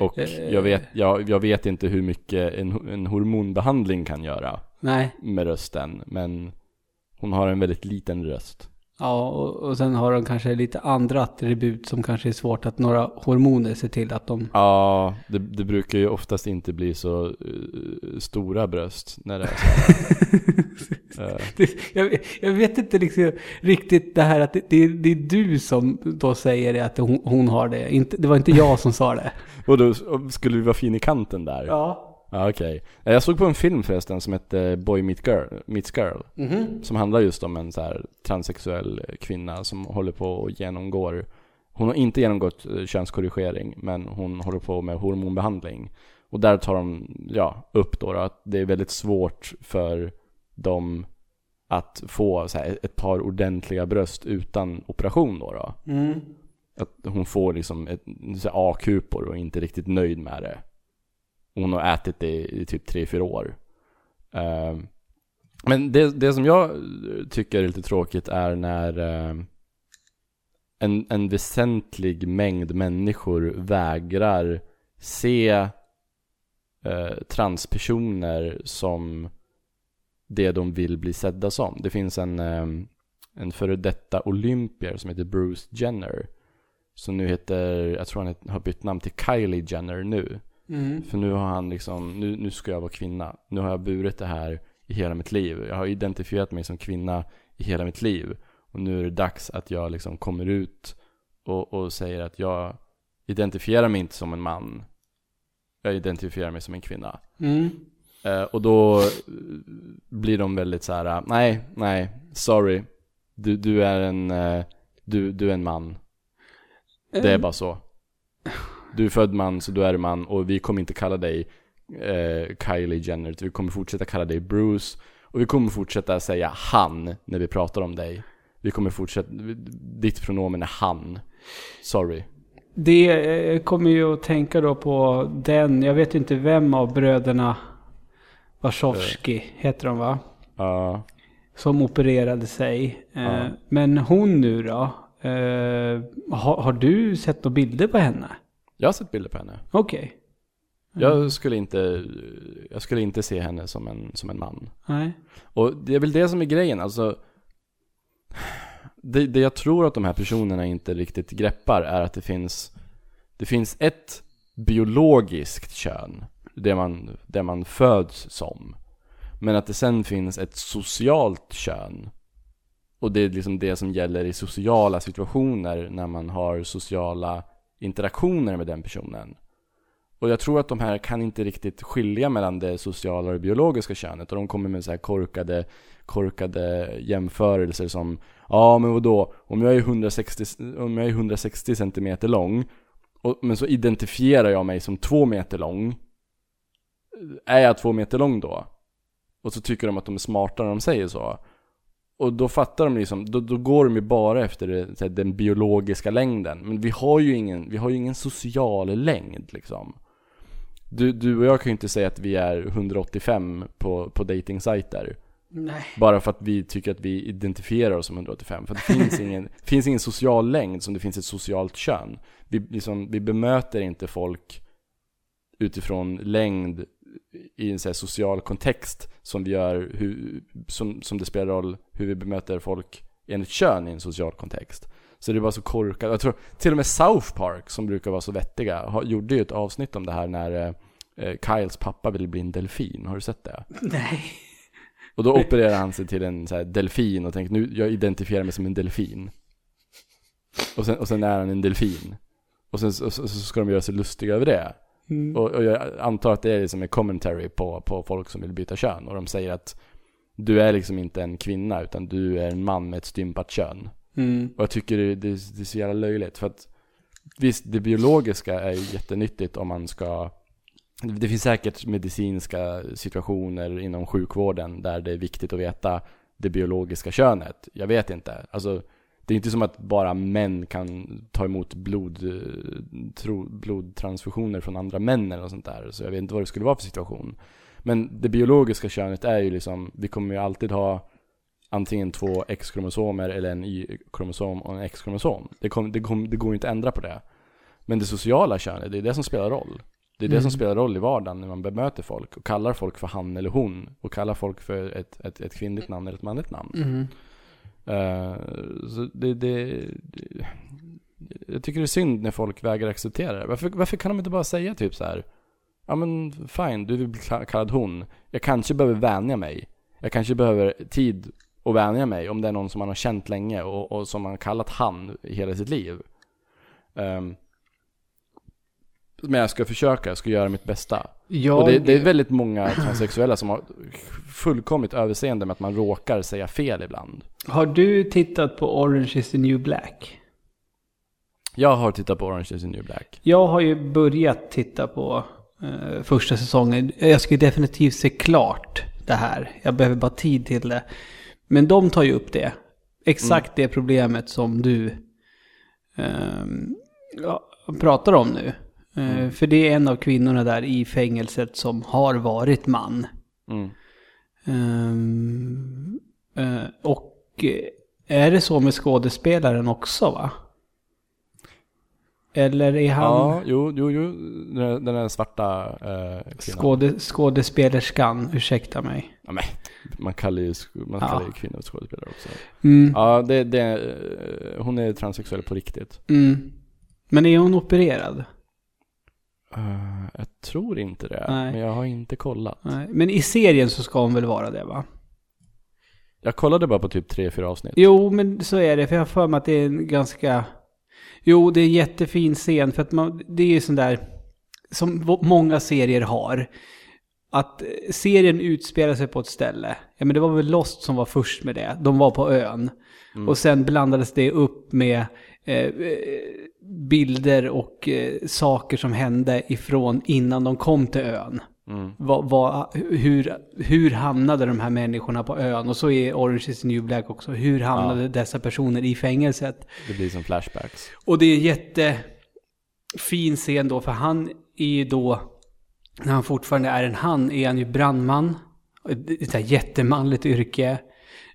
Och Eh. jag, vet, jag, jag vet inte hur mycket en, en hormonbehandling kan göra Nej. med rösten. Men hon har en väldigt liten röst. Ja, och, och sen har de kanske lite andra attribut som kanske är svårt att några hormoner ser till att de... Ja, det, det brukar ju oftast inte bli så eh, stora bröst när det är så. här. Eh, jag, jag vet inte liksom, riktigt det här att det, det, är- det är du som då säger det att hon, hon har det. Inte, det var inte jag som sa det. och då skulle vi vara fin i kanten där? Ja. Ja, okej. Eh, Jag såg på en film förresten som hette Boy Meet Girl, Meets Girl. Mhm. Som handlar just om en så här transsexuell kvinna som håller på och genomgår Hon har inte genomgått eh, könskorrigering men hon håller på med hormonbehandling. Och där tar de ja, upp då, då att det är väldigt svårt för dem att få så här, ett par ordentliga bröst utan operation då. då. Mm. Att hon får liksom ett, så här, A-kupor och är inte riktigt nöjd med det. Hon har ätit det i, i typ 3-4 år. Ehm, men det, det som jag tycker är lite tråkigt är när ehm, en, en väsentlig mängd människor vägrar se eh, transpersoner som det de vill bli sedda som. Det finns en, ehm, en före detta olympier som heter Bruce Jenner. Som nu heter, jag tror han har bytt namn till Kylie Jenner nu. Mm. För nu har han liksom, nu, nu ska jag vara kvinna. Nu har jag burit det här i hela mitt liv. Jag har identifierat mig som kvinna i hela mitt liv. Och nu är det dags att jag liksom kommer ut och, och säger att jag identifierar mig inte som en man. Jag identifierar mig som en kvinna. Mm. Eh, och då eh, blir de väldigt så här: nej, nej, sorry. Du, du är en, eh, du, du är en man. Det är bara så. Du är född man, så du är man. Och vi kommer inte kalla dig eh, Kylie Jenner. Vi kommer fortsätta kalla dig Bruce. Och vi kommer fortsätta säga han när vi pratar om dig. Vi kommer fortsätta, ditt pronomen är han. Sorry. Det eh, kommer ju att tänka då på den, jag vet inte vem av bröderna Warszawski heter de va? Ja. Som opererade sig. Eh, Ja. Men hon nu då? Eh, har, har du sett några bilder på henne? Jag har sett bilder på henne. Okej. Jag skulle inte, jag skulle inte se henne som en, som en man. Nej. Och det är väl det som är grejen, alltså det, det jag tror att de här personerna inte riktigt greppar är att det finns Det finns ett biologiskt kön Det man, det man föds som Men att det sen finns ett socialt kön Och det är liksom det som gäller i sociala situationer när man har sociala interaktioner med den personen. Och jag tror att de här kan inte riktigt skilja mellan det sociala och det biologiska könet. Och de kommer med så här korkade, korkade jämförelser som Ja men vadå, om jag är 160, om jag är 160 cm lång och, Men så identifierar jag mig som två meter lång Är jag två meter lång då? Och så tycker de att de är smarta när de säger så och då fattar de liksom, då, då går de ju bara efter det, här, den biologiska längden. Men vi har ju ingen, vi har ju ingen social längd liksom. Du, du och jag kan ju inte säga att vi är 185 på, på datingsajter. Nej. Bara för att vi tycker att vi identifierar oss som 185. För det finns ingen, finns ingen social längd som det finns ett socialt kön. Vi, liksom, vi bemöter inte folk utifrån längd i en så här social kontext som vi gör, hur, som, som det spelar roll hur vi bemöter folk enligt kön i en social kontext. Så det är bara så korkat. Jag tror till och med South Park, som brukar vara så vettiga, har, gjorde ju ett avsnitt om det här när eh, eh, Kyles pappa ville bli en delfin. Har du sett det? Nej. Och då opererar han sig till en så här delfin och tänker nu, jag identifierar mig som en delfin. Och sen, och sen är han en delfin. Och sen så, så, så ska de göra sig lustiga över det. Mm. Och, och jag antar att det är liksom en commentary på, på folk som vill byta kön. Och de säger att du är liksom inte en kvinna utan du är en man med ett stympat kön. Mm. Och jag tycker det, det, det är så jävla löjligt. För att visst, det biologiska är ju jättenyttigt om man ska det finns säkert medicinska situationer inom sjukvården där det är viktigt att veta det biologiska könet. Jag vet inte. Alltså, det är inte som att bara män kan ta emot blod, eh, tro, blodtransfusioner från andra män eller något sånt där. Så jag vet inte vad det skulle vara för situation. Men det biologiska könet är ju liksom, vi kommer ju alltid ha antingen två X-kromosomer eller en Y-kromosom och en X-kromosom. Det, kom, det, kom, det går ju inte att ändra på det. Men det sociala könet, det är det som spelar roll. Det är det Mm. som spelar roll i vardagen när man bemöter folk och kallar folk för han eller hon och kallar folk för ett, ett, ett kvinnligt namn eller ett manligt namn. Mm. Uh, så det, det, det, jag tycker det är synd när folk vägrar acceptera det. Varför, varför kan de inte bara säga typ så här? Ja men fine, du vill bli kallad hon. Jag kanske behöver vänja mig. Jag kanske behöver tid att vänja mig om det är någon som man har känt länge och, och som man har kallat han i hela sitt liv. Um, men jag ska försöka, jag ska göra mitt bästa. Jag, Och det, det är väldigt många transsexuella som har fullkomligt överseende med att man råkar säga fel ibland. Har du tittat på Orange is the new black? Jag har tittat på Orange is the new black. Jag har ju börjat titta på eh, första säsongen. Jag ska definitivt se klart det här. Jag behöver bara tid till det. Men de tar ju upp det. Exakt det problemet som du ja, pratar om nu. Eh, För det är en av kvinnorna där i fängelset som har varit man. Mm. Ehm, eh, och eh, är det så med skådespelaren också va? Eller är han Ja, jo, jo, jo. Den där, svarta eh, kvinnan. skåde, skådespelerskan, ursäkta mig. Ja, men, man kallar ju, man Ja. kallar ju kvinnor skådespelare också. Mm. Ja, det, det, hon är transsexuell på riktigt. Mm. Men är hon opererad? Eh, jag tror inte det, Nej. men jag har inte kollat. Nej. Men i serien så ska hon väl vara det va? Jag kollade bara på typ tre fyra avsnitt. Jo, men så är det. För jag har för mig att det är en ganska... Jo, det är en jättefin scen. För att man, det är ju sån där... Som många serier har. Att eh, serien utspelar sig på ett ställe. Ja, men det var väl Lost som var först med det. De var på ön. Och sen blandades det upp med eh, eh, bilder och eh, saker som hände ifrån innan de kom till ön. Mm. Vad, vad, hur, hur hamnade de här människorna på ön? Och så är Orange is the new black också. Hur hamnade dessa personer i fängelset? Det blir som flashbacks. Och det är en jättefin scen då, för han är ju då, när han fortfarande är en han, är han ju brandman. Ett, ett här jättemanligt yrke.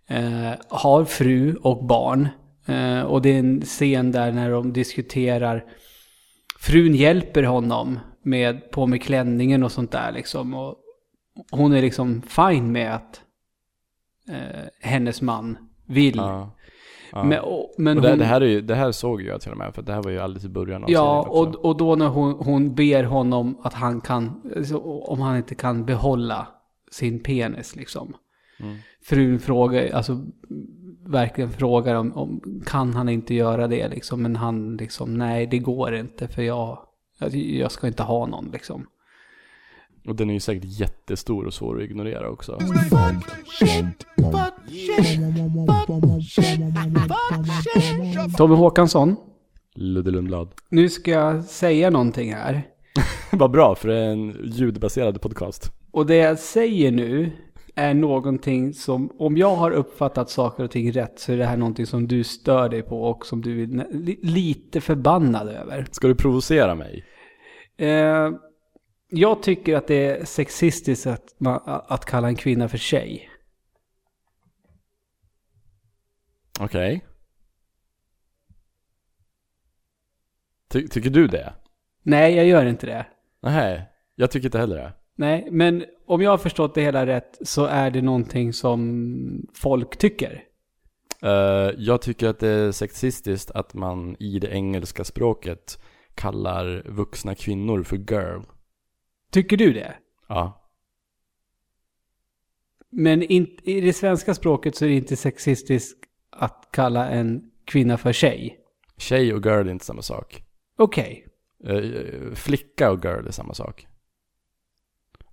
Eh, har fru och barn. Eh, och det är en scen där när de diskuterar, frun hjälper honom med, på med klänningen och sånt där liksom. Och hon är liksom fine med att eh, hennes man vill. Ja. Ja. Men, och, men och det, hon, det, här är ju, det här såg jag till och med, för det här var ju alldeles i början av Ja, och, och då när hon, hon ber honom att han kan, om han inte kan behålla sin penis liksom. Mm. Frun frågar, alltså verkligen frågar om, om, kan han inte göra det liksom. Men han liksom, nej det går inte för jag, jag, jag ska inte ha någon liksom. Och den är ju säkert jättestor och svår att ignorera också. Tobbe Håkansson, Ludde Lundblad. nu ska jag säga någonting här. Vad bra, för det är en ljudbaserad podcast. Och det jag säger nu är någonting som, om jag har uppfattat saker och ting rätt så är det här någonting som du stör dig på och som du är lite förbannad över. Ska du provocera mig? Eh, jag tycker att det är sexistiskt att, man, att kalla en kvinna för tjej. Okej. Ty, tycker du det? Nej, jag gör inte det. Nej, jag tycker inte heller det. Nej, men om jag har förstått det hela rätt så är det någonting som folk tycker. Eh, jag tycker att det är sexistiskt att man i det engelska språket kallar vuxna kvinnor för girl. Tycker du det? Ja. Men in, i det svenska språket så är det inte sexistiskt att kalla en kvinna för tjej. Tjej och girl är inte samma sak. Okej. Eh, flicka och girl är samma sak.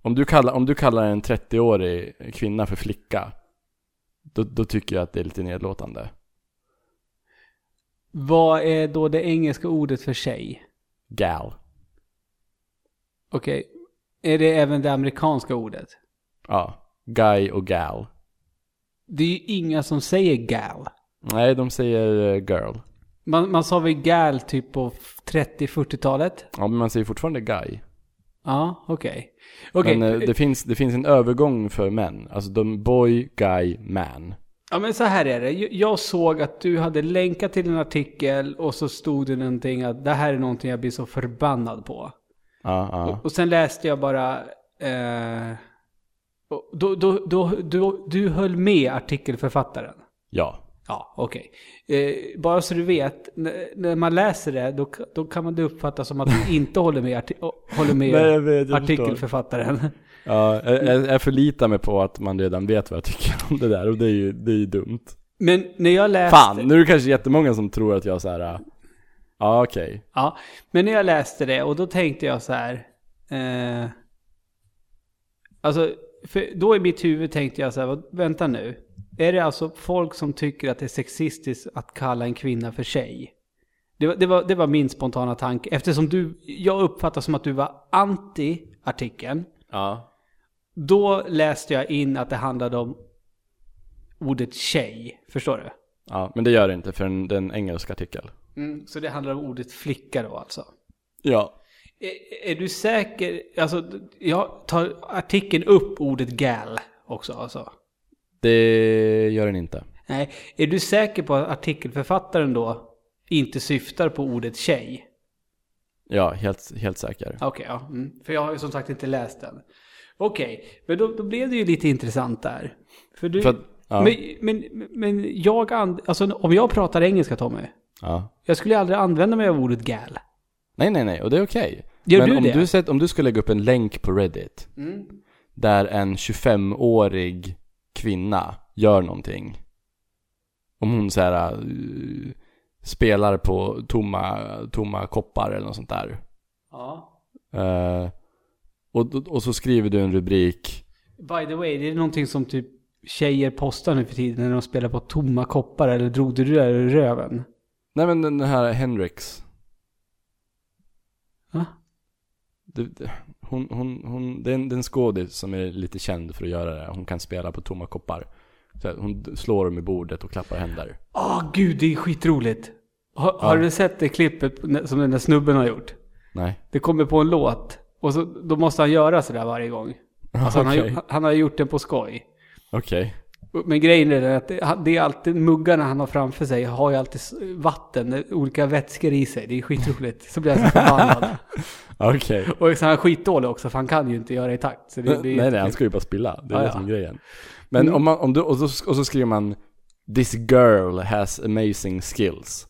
Om du kallar, om du kallar en 30-årig kvinna för flicka, då, då tycker jag att det är lite nedlåtande. Vad är då det engelska ordet för tjej? Gal. Okej. Är det även det amerikanska ordet? Ja. Guy och gal. Det är ju inga som säger gal. Nej, de säger eh, girl. Man, man sa väl gal typ på 30-40-talet? Ja, men man säger fortfarande guy. Ja, okej. Okej. Men eh, det, finns, det finns en övergång för män. Alltså de boy, guy, man. Ja men så här är det. Jag- såg att du hade länkat till en artikel och så stod det någonting att det här är någonting jag blir så förbannad på. Ja, ja. Och, och sen läste jag bara... Eh, då, då, då, då, du höll med artikelförfattaren? Ja. Ja, okej. Eh, bara så du vet, när, man läser det, då, då kan man det uppfatta som att du inte håller med, arti- håller med Nej, jag vet, jag artikelförfattaren. Ja, jag, jag, förlitar mig på att man redan vet vad jag tycker om det där och det är ju, det är ju dumt. Men när jag läste... Fan, nu är det kanske jättemånga som tror att jag så här. Ja, okej. Ja, men när jag läste det och då tänkte jag så här. Eh, alltså, för då i mitt huvud tänkte jag så här, vänta nu. Är det alltså folk som tycker att det är sexistiskt att kalla en kvinna för tjej? Det var, det var, det var min spontana tanke. Eftersom du, jag uppfattar som att du var anti artikeln. Ja. Då läste jag in att det handlade om ordet tjej. Förstår du? Ja, men det gör det inte för en, den engelska artikel. Mm, så det handlar om ordet flicka då alltså? Ja. Är, är du säker? Alltså, jag tar artikeln upp ordet gal också alltså. Det gör den inte. Nej, är du säker på att artikelförfattaren då inte syftar på ordet tjej? Ja, helt, helt säker. Okej, ja. Mm. För jag har ju som sagt inte läst den. Okej, men då, då blev det ju lite intressant där. För du... För att, ja, men, men, men jag... And, alltså om jag pratar engelska Tommy. ja. Jag skulle aldrig använda mig av ordet gal. Nej, nej, nej, och det är okej. Gör Men du om det? du, sett, om du skulle lägga upp en länk på Reddit Mm. där en 25-årig kvinna gör någonting. Om hon så här uh, spelar på tomma, tomma koppar eller något sånt där. Ja. Eh, och, och så skriver du en rubrik. By the way, det är någonting som typ tjejer postar nu för tiden när de spelar på tomma koppar eller drog du det där ur röven? Nej men den här Hendrix. Va? Det, hon, hon, hon, det är en, det är en skådis som är lite känd för att göra det. Hon kan spela på tomma koppar. Så hon slår dem i bordet och klappar händer. Åh gud, det är skitroligt. Har, Ja. har du sett det klippet som den där snubben har gjort? Nej. Det kommer på en låt och så, då måste han göra sådär varje gång. Alltså han, har, han har gjort den på skoj. Okej. Men grejen är att det, är alltid, muggarna han har framför sig har ju alltid vatten, olika vätskor i sig. Det är skitroligt. Så blir han så förbannad. Okej. och så är han skitdålig också för han kan ju inte göra i takt. Så det, det Nej nej, han ska ju bara spilla. Det är Ja, det ja. som är grejen. Men Mm. om man, om du, och, så, och så skriver man This girl has amazing skills.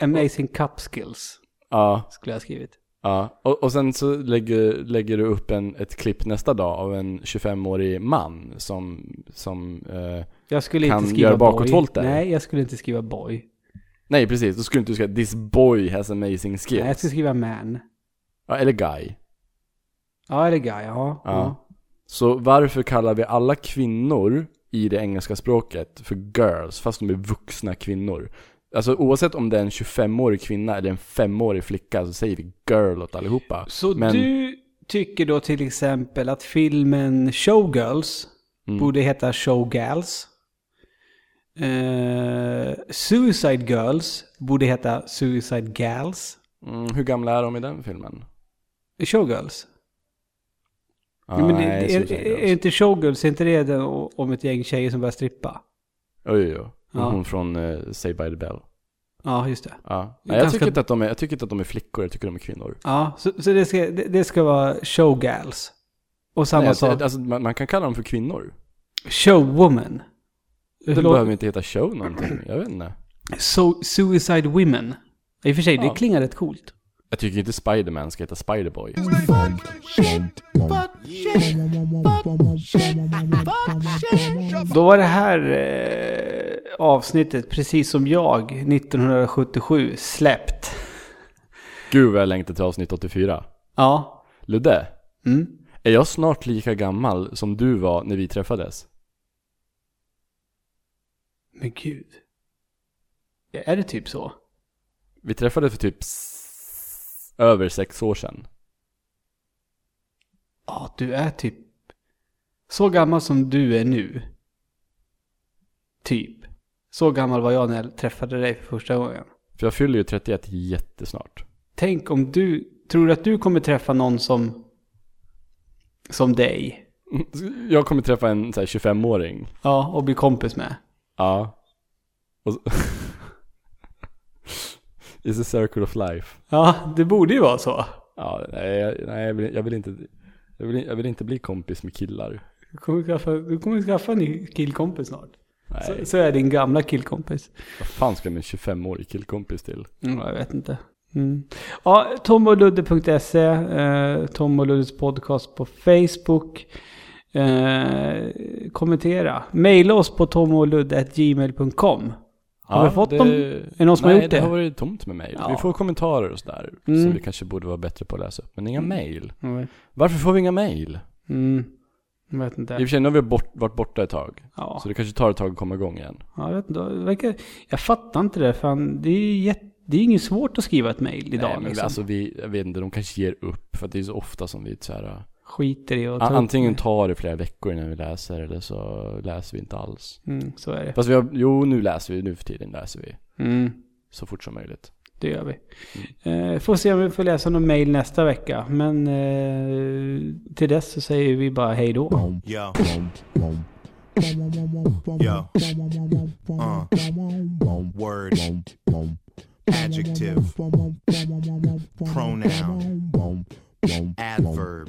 Amazing cup skills, Ja, skulle jag ha skrivit. ja. Och, och sen så lägger, lägger du upp en, ett klipp nästa dag av en 25-årig man som, som eh, Jag skulle Kan inte skriva göra bakåtvolter. Nej, jag skulle inte skriva boy. Nej precis, då skulle du inte skriva This boy has amazing skills. Nej, jag skulle skriva man. Ja, eller guy. Ja, eller guy, ja. Ja. ja. Så varför kallar vi alla kvinnor i det engelska språket för girls, fast de är vuxna kvinnor? Alltså oavsett om det är en 25-årig kvinna eller en 5-årig flicka så säger vi girl åt allihopa. Så Men- du tycker då till exempel att filmen Showgirls Mm. borde heta Showgals. Eh, Suicide Girls borde heta Suicide Gals. Mm, hur gamla är de i den filmen? Showgirls? Ah, Ja, men det, nej, det, är, är, är inte Showgirls, är inte det den om ett gäng tjejer som börjar strippa? Jo, jo, jo. Ja. Hon från uh, Say by the Bell. Ja, just det. Ja. Det Nej, jag, tycker inte att de är, jag tycker inte att de är flickor, jag tycker de är kvinnor. Ja, så, så det, ska, det, det ska vara Showgals. Och samma Nej, sak, alltså, man, man kan kalla dem för kvinnor. Showwoman. Det Förlåt. behöver inte heta show någonting, jag vet inte. So, suicide Women. I och för sig, det Ja. klingar rätt coolt. Jag tycker inte Spiderman ska heta Spiderboy. Då var det här eh, avsnittet, precis som jag, 1977, släppt. Gud vad jag längtar till avsnitt 84. Ja. Ludde, Mm. är jag snart lika gammal som du var när vi träffades? Men gud. Är det typ så? Vi träffades för typ över sex år sedan. Ja, du är typ så gammal som du är nu. Typ. Så gammal var jag när jag träffade dig för första gången. För jag fyller ju 31 jättesnart. Tänk om du, tror du att du kommer träffa någon som, som dig? Jag kommer träffa en så här 25-åring. Ja, och bli kompis med. Ja. Och. It's a circle of life. Ja, det borde ju vara så. Ja, nej, jag, nej jag, vill, jag vill inte... Jag vill, jag vill inte bli kompis med killar. Du kommer skaffa, du kommer skaffa en ny killkompis snart. Nej, Så, så är din gamla killkompis. vad fan ska en 25-årig killkompis till? Mm, jag vet inte. Mm. Ja, tomoludde.se, eh, Tom och Luddes podcast på Facebook. Eh, kommentera. Maila oss på tomoludde.gmail.com. Har vi fått dem? Är det någon som nej, har gjort det? det har varit tomt med mail. Ja. Vi får kommentarer och sådär. Mm. Så vi kanske borde vara bättre på att läsa upp. Men inga mail. Mm. Varför får vi inga mail? Mm. Jag vet I och inte. för sig, nu har vi bort, varit borta ett tag. Ja. Så det kanske tar ett tag att komma igång igen. Ja, jag, vet inte. Det verkar, jag fattar inte det. Fan, det är jätte, det är inget svårt att skriva ett mail idag. Nej, men liksom. alltså vi, jag vet inte, de kanske ger upp. För att det är så ofta som vi så här, Skiter i att ta Antingen tar det flera veckor innan vi läser eller så läser vi inte alls. Mm, så är det. Fast vi har, jo nu läser vi, nu för tiden läser vi. Mm. Så fort som möjligt. Det gör vi. Eh, får se om vi får läsa någon mail nästa vecka. Men eh, till dess så säger vi bara hej då. Yo. Yo. Uh. Word. Adjective. Pronoun. Adverb.